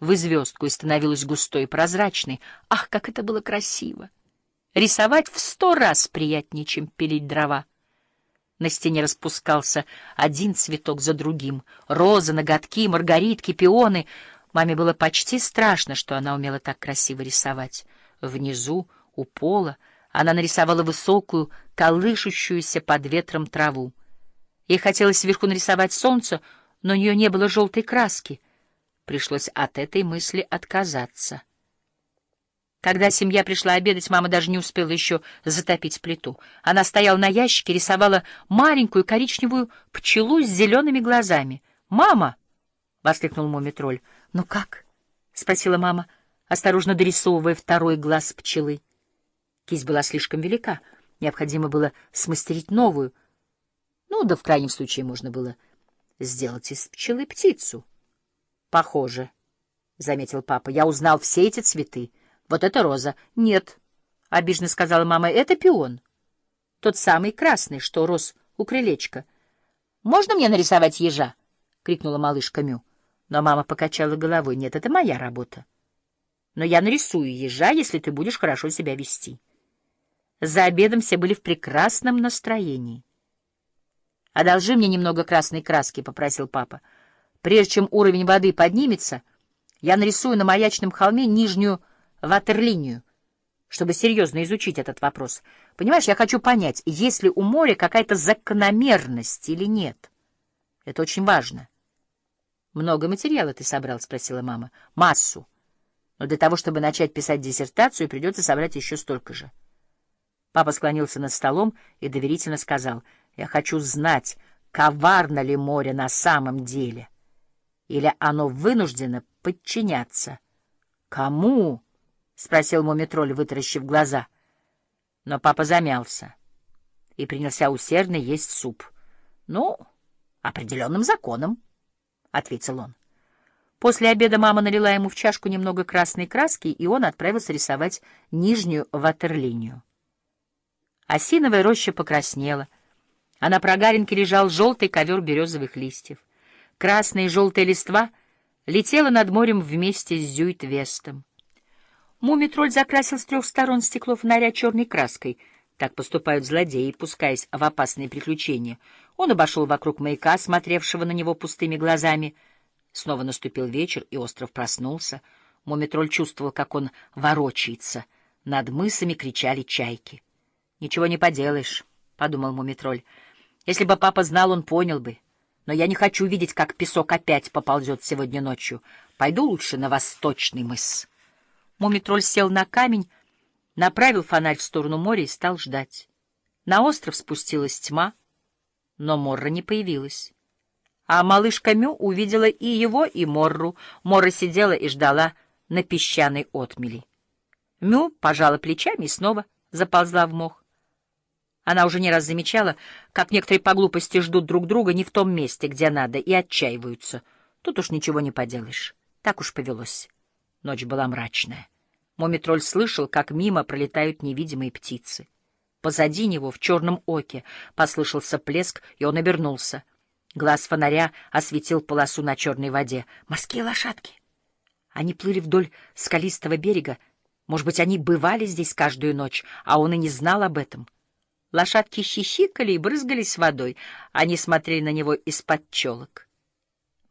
в звездку и становилась густой и прозрачной. Ах, как это было красиво! Рисовать в сто раз приятнее, чем пилить дрова. На стене распускался один цветок за другим. Розы, ноготки, маргаритки, пионы. Маме было почти страшно, что она умела так красиво рисовать. Внизу, у пола, она нарисовала высокую, колышущуюся под ветром траву. Ей хотелось сверху нарисовать солнце, но у нее не было желтой краски. Пришлось от этой мысли отказаться. Когда семья пришла обедать, мама даже не успела еще затопить плиту. Она стояла на ящике, рисовала маленькую коричневую пчелу с зелеными глазами. «Мама!» — воскликнул мумитроль. «Ну как?» — спросила мама, осторожно дорисовывая второй глаз пчелы. Кисть была слишком велика, необходимо было смастерить новую. Ну, да в крайнем случае можно было сделать из пчелы птицу. — Похоже, — заметил папа. — Я узнал все эти цветы. Вот это роза. — Нет, — обиженно сказала мама, — это пион. Тот самый красный, что рос у крылечка. — Можно мне нарисовать ежа? — крикнула малышка Мю. Но мама покачала головой. — Нет, это моя работа. Но я нарисую ежа, если ты будешь хорошо себя вести. За обедом все были в прекрасном настроении. «Одолжи мне немного красной краски», — попросил папа. «Прежде чем уровень воды поднимется, я нарисую на маячном холме нижнюю ватерлинию, чтобы серьезно изучить этот вопрос. Понимаешь, я хочу понять, есть ли у моря какая-то закономерность или нет. Это очень важно». «Много материала ты собрал?» — спросила мама. «Массу. Но для того, чтобы начать писать диссертацию, придется собрать еще столько же». Папа склонился над столом и доверительно сказал — я хочу знать, коварно ли море на самом деле, или оно вынуждено подчиняться. — Кому? — спросил Мумитроль, вытаращив глаза. Но папа замялся и принялся усердно есть суп. — Ну, определенным законом, — ответил он. После обеда мама налила ему в чашку немного красной краски, и он отправился рисовать нижнюю ватерлинию. Осиновая роща покраснела — а на прогаринке лежал желтый ковер березовых листьев. Красная и желтая листва летела над морем вместе с Зюит-Вестом. Мумитроль закрасил с трех сторон стекло фонаря черной краской. Так поступают злодеи, пускаясь в опасные приключения. Он обошел вокруг маяка, смотревшего на него пустыми глазами. Снова наступил вечер, и остров проснулся. Мумитроль чувствовал, как он ворочается. Над мысами кричали чайки. — Ничего не поделаешь, — подумал Мумитроль. Если бы папа знал, он понял бы. Но я не хочу видеть, как песок опять поползет сегодня ночью. Пойду лучше на восточный мыс. Мумитроль сел на камень, направил фонарь в сторону моря и стал ждать. На остров спустилась тьма, но Морра не появилась. А малышка Мю увидела и его, и Морру. Морра сидела и ждала на песчаной отмели. Мю пожала плечами и снова заползла в мох. Она уже не раз замечала, как некоторые по глупости ждут друг друга не в том месте, где надо, и отчаиваются. Тут уж ничего не поделаешь. Так уж повелось. Ночь была мрачная. Момитроль слышал, как мимо пролетают невидимые птицы. Позади него, в черном оке, послышался плеск, и он обернулся. Глаз фонаря осветил полосу на черной воде. Морские лошадки! Они плыли вдоль скалистого берега. Может быть, они бывали здесь каждую ночь, а он и не знал об этом. Лошадки щищикали и брызгались водой. Они смотрели на него из-под челок.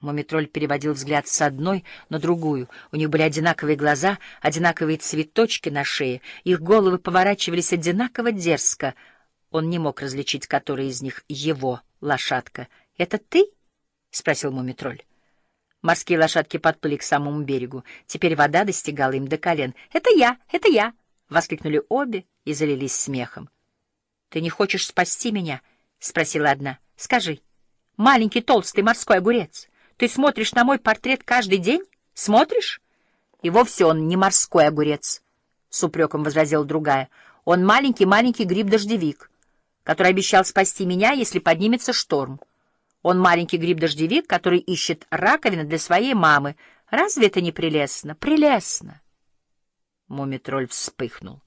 Мумитроль переводил взгляд с одной на другую. У них были одинаковые глаза, одинаковые цветочки на шее. Их головы поворачивались одинаково дерзко. Он не мог различить, которая из них его лошадка. — Это ты? — спросил Мумитроль. Морские лошадки подплыли к самому берегу. Теперь вода достигала им до колен. — Это я! Это я! — воскликнули обе и залились смехом. Ты не хочешь спасти меня? — спросила одна. — Скажи, маленький толстый морской огурец, ты смотришь на мой портрет каждый день? Смотришь? И вовсе он не морской огурец, — с упреком возразила другая. Он маленький-маленький гриб-дождевик, который обещал спасти меня, если поднимется шторм. Он маленький гриб-дождевик, который ищет раковины для своей мамы. Разве это не прелестно? Прелестно! Мумитроль вспыхнул.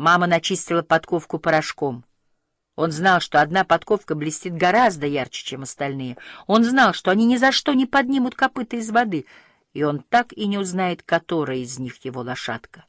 Мама начистила подковку порошком. Он знал, что одна подковка блестит гораздо ярче, чем остальные. Он знал, что они ни за что не поднимут копыта из воды. и он так и не узнает, которая из них его лошадка.